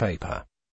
paper.